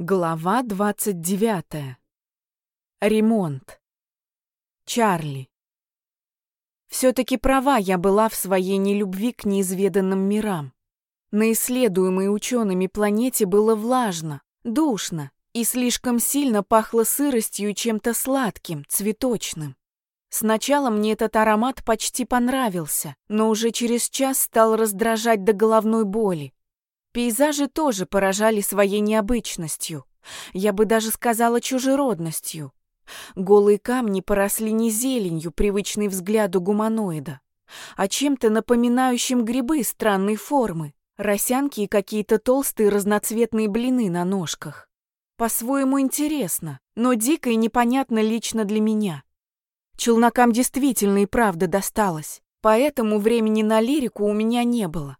Глава 29. Ремонт. Чарли. Все-таки права я была в своей нелюбви к неизведанным мирам. На исследуемой учеными планете было влажно, душно и слишком сильно пахло сыростью чем-то сладким, цветочным. Сначала мне этот аромат почти понравился, но уже через час стал раздражать до головной боли. Пейзажи тоже поражали своей необычностью. Я бы даже сказала чужеродностью. Голые камни поросли не зеленью, привычной взгляду гуманоида, а чем-то напоминающим грибы странной формы, росянки и какие-то толстые разноцветные блины на ножках. По-своему интересно, но дико и непонятно лично для меня. Челнокам действительно и правда досталось, поэтому времени на лирику у меня не было.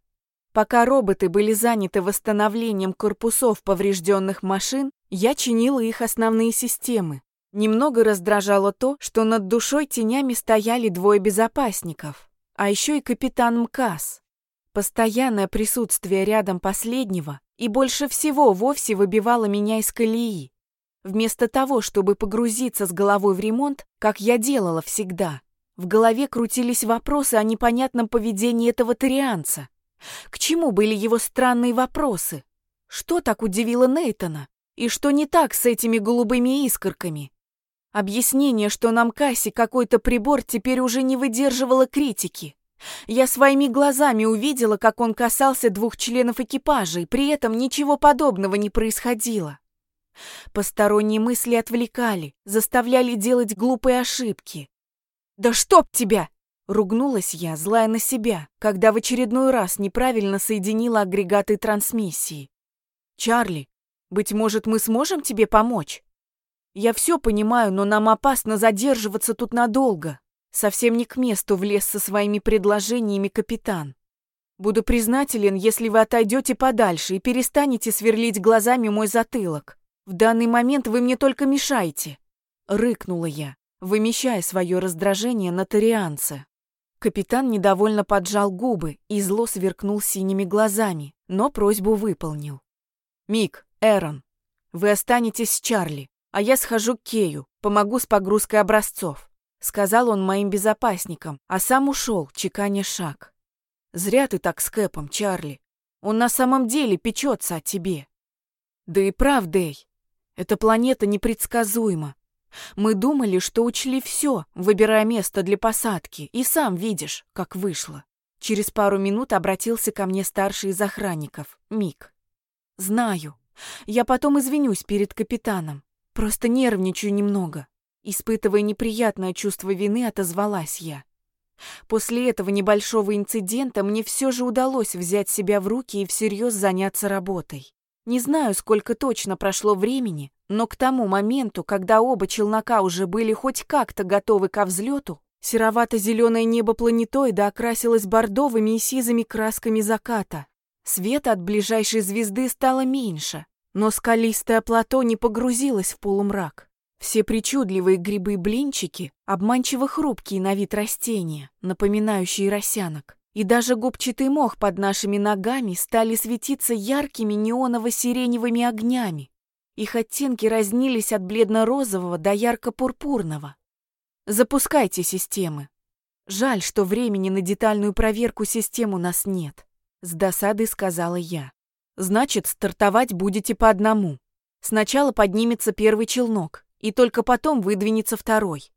Пока роботы были заняты восстановлением корпусов поврежденных машин, я чинила их основные системы. Немного раздражало то, что над душой тенями стояли двое безопасников, а еще и капитан МКАС. Постоянное присутствие рядом последнего и больше всего вовсе выбивало меня из колеи. Вместо того, чтобы погрузиться с головой в ремонт, как я делала всегда, в голове крутились вопросы о непонятном поведении этого тарианца. К чему были его странные вопросы? Что так удивило Нейтона? И что не так с этими голубыми искорками? Объяснение, что нам кассе какой-то прибор теперь уже не выдерживало критики. Я своими глазами увидела, как он касался двух членов экипажа, и при этом ничего подобного не происходило. Посторонние мысли отвлекали, заставляли делать глупые ошибки. «Да чтоб тебя!» Ругнулась я, злая на себя, когда в очередной раз неправильно соединила агрегаты трансмиссии. «Чарли, быть может, мы сможем тебе помочь? Я все понимаю, но нам опасно задерживаться тут надолго. Совсем не к месту влез со своими предложениями капитан. Буду признателен, если вы отойдете подальше и перестанете сверлить глазами мой затылок. В данный момент вы мне только мешаете», — рыкнула я, вымещая свое раздражение на тарианце. Капитан недовольно поджал губы и зло сверкнул синими глазами, но просьбу выполнил. «Мик, Эрон, вы останетесь с Чарли, а я схожу к Кею, помогу с погрузкой образцов», сказал он моим безопасникам, а сам ушел, чеканя шаг. «Зря ты так с Кэпом, Чарли. Он на самом деле печется о тебе». «Да и прав, Дэй. Эта планета непредсказуема. Мы думали, что учли все, выбирая место для посадки, и сам видишь, как вышло. Через пару минут обратился ко мне старший из охранников, Мик. Знаю. Я потом извинюсь перед капитаном. Просто нервничаю немного. Испытывая неприятное чувство вины, отозвалась я. После этого небольшого инцидента мне все же удалось взять себя в руки и всерьез заняться работой. Не знаю, сколько точно прошло времени, но к тому моменту, когда оба челнока уже были хоть как-то готовы ко взлету, серовато-зеленое небо планетоида окрасилось бордовыми и сизыми красками заката. Света от ближайшей звезды стало меньше, но скалистое плато не погрузилось в полумрак. Все причудливые грибы-блинчики, обманчиво хрупкие на вид растения, напоминающие росянок, и даже губчатый мох под нашими ногами стали светиться яркими неоново-сиреневыми огнями, их оттенки разнились от бледно-розового до ярко-пурпурного. Запускайте системы. Жаль, что времени на детальную проверку систем у нас нет, с досадой сказала я. Значит, стартовать будете по одному. Сначала поднимется первый челнок, и только потом выдвинется второй.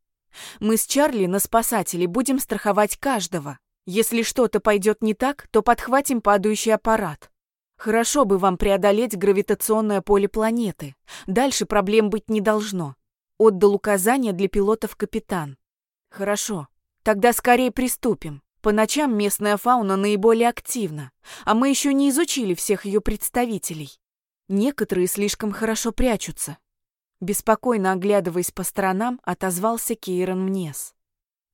Мы с Чарли на спасателей будем страховать каждого. Если что-то пойдет не так, то подхватим падающий аппарат. Хорошо бы вам преодолеть гравитационное поле планеты. Дальше проблем быть не должно. Отдал указания для пилотов капитан. Хорошо. Тогда скорее приступим. По ночам местная фауна наиболее активна, а мы еще не изучили всех ее представителей. Некоторые слишком хорошо прячутся. Беспокойно оглядываясь по сторонам, отозвался Кейрон Мнес.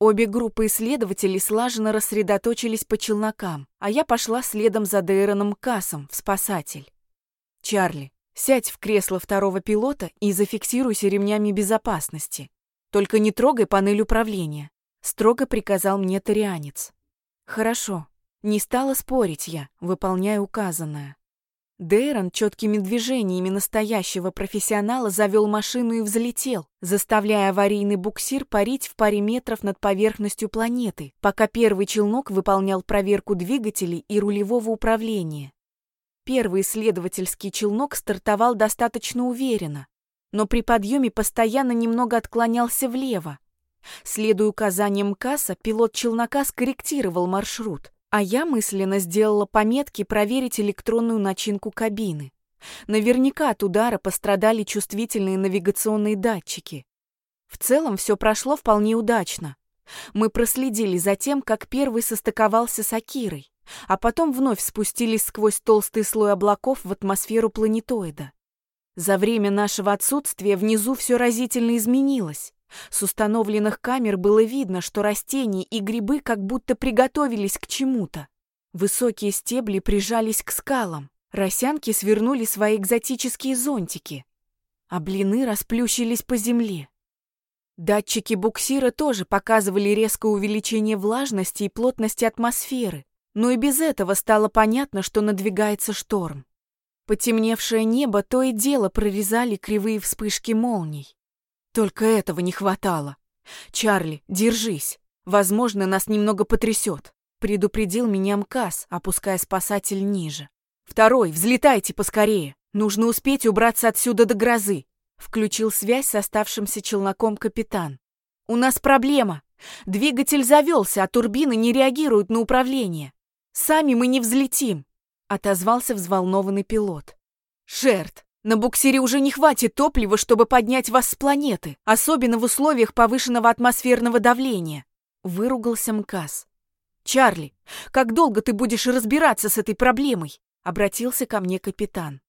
Обе группы исследователей слаженно рассредоточились по челнокам, а я пошла следом за Дейроном Кассом в спасатель. «Чарли, сядь в кресло второго пилота и зафиксируйся ремнями безопасности. Только не трогай панель управления», — строго приказал мне тарианец. «Хорошо». Не стала спорить я, выполняя указанное. Дейрон четкими движениями настоящего профессионала завел машину и взлетел, заставляя аварийный буксир парить в паре метров над поверхностью планеты, пока первый челнок выполнял проверку двигателей и рулевого управления. Первый исследовательский челнок стартовал достаточно уверенно, но при подъеме постоянно немного отклонялся влево. Следуя указаниям Касса, пилот челнока скорректировал маршрут – а я мысленно сделала пометки проверить электронную начинку кабины. Наверняка от удара пострадали чувствительные навигационные датчики. В целом все прошло вполне удачно. Мы проследили за тем, как первый состыковался с Акирой, а потом вновь спустились сквозь толстый слой облаков в атмосферу планетоида. За время нашего отсутствия внизу все разительно изменилось. С установленных камер было видно, что растения и грибы как будто приготовились к чему-то. Высокие стебли прижались к скалам, росянки свернули свои экзотические зонтики, а блины расплющились по земле. Датчики буксира тоже показывали резкое увеличение влажности и плотности атмосферы, но и без этого стало понятно, что надвигается шторм. Потемневшее небо то и дело прорезали кривые вспышки молний. Только этого не хватало. «Чарли, держись. Возможно, нас немного потрясет», — предупредил меня МКАС, опуская спасатель ниже. «Второй, взлетайте поскорее. Нужно успеть убраться отсюда до грозы», — включил связь с оставшимся челноком капитан. «У нас проблема. Двигатель завелся, а турбины не реагируют на управление. Сами мы не взлетим», — отозвался взволнованный пилот. «Шерт, на буксире уже не хватит топлива, чтобы поднять вас с планеты, особенно в условиях повышенного атмосферного давления. Выругался МКАС. Чарли, как долго ты будешь разбираться с этой проблемой? Обратился ко мне капитан.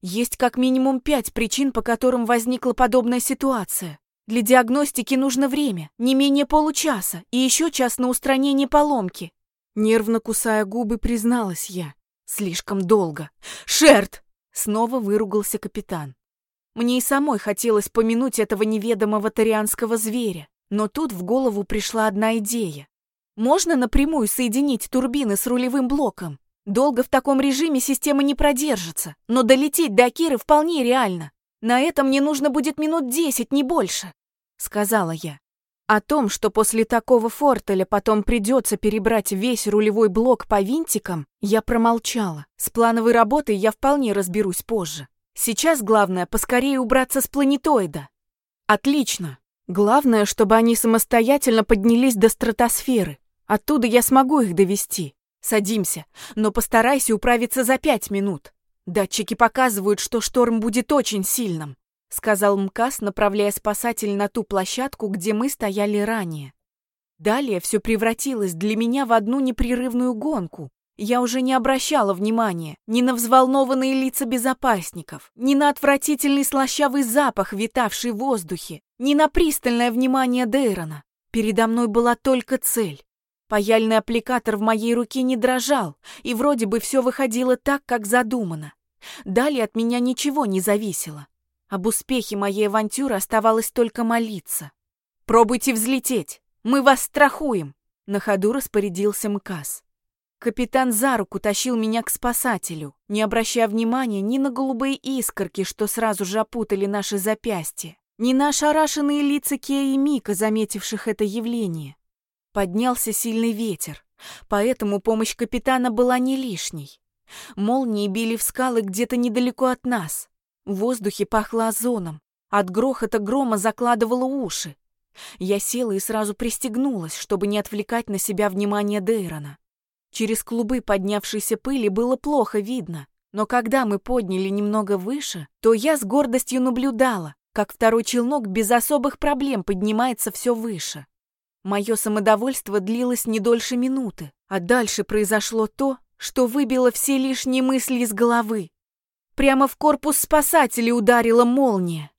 Есть как минимум пять причин, по которым возникла подобная ситуация. Для диагностики нужно время, не менее получаса, и еще час на устранение поломки. Нервно кусая губы, призналась я. Слишком долго. Шерт! Снова выругался капитан. Мне и самой хотелось помянуть этого неведомого тарианского зверя, но тут в голову пришла одна идея. Можно напрямую соединить турбины с рулевым блоком? Долго в таком режиме система не продержится, но долететь до Киры вполне реально. На это мне нужно будет минут десять, не больше, сказала я. О том, что после такого фортеля потом придется перебрать весь рулевой блок по винтикам, я промолчала. С плановой работой я вполне разберусь позже. Сейчас главное поскорее убраться с планетоида. Отлично. Главное, чтобы они самостоятельно поднялись до стратосферы. Оттуда я смогу их довести. Садимся, но постарайся управиться за пять минут. Датчики показывают, что шторм будет очень сильным. — сказал МКАС, направляя спасатель на ту площадку, где мы стояли ранее. Далее все превратилось для меня в одну непрерывную гонку. Я уже не обращала внимания ни на взволнованные лица безопасников, ни на отвратительный слащавый запах, витавший в воздухе, ни на пристальное внимание Дейрона. Передо мной была только цель. Паяльный аппликатор в моей руке не дрожал, и вроде бы все выходило так, как задумано. Далее от меня ничего не зависело. Об успехе моей авантюры оставалось только молиться. «Пробуйте взлететь! Мы вас страхуем!» На ходу распорядился МКАС. Капитан за руку тащил меня к спасателю, не обращая внимания ни на голубые искорки, что сразу же опутали наши запястья, ни на ошарашенные лица Кея и Мика, заметивших это явление. Поднялся сильный ветер, поэтому помощь капитана была не лишней. Молнии били в скалы где-то недалеко от нас. В воздухе пахло озоном. От грохота грома закладывало уши. Я села и сразу пристегнулась, чтобы не отвлекать на себя внимание Дейрона. Через клубы поднявшейся пыли было плохо видно, но когда мы подняли немного выше, то я с гордостью наблюдала, как второй челнок без особых проблем поднимается все выше. Мое самодовольство длилось не дольше минуты, а дальше произошло то, что выбило все лишние мысли из головы. Прямо в корпус спасателей ударила молния.